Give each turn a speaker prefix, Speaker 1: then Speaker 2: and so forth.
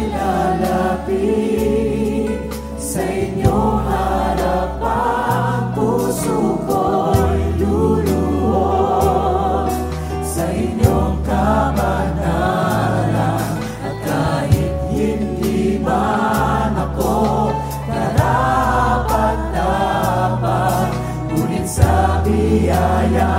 Speaker 1: nilalapit sa inyo harap puso ko'y luluwag. Sa inyong kabanalan at kahit hindi man ako karapat-dapat ngunit sa biyaya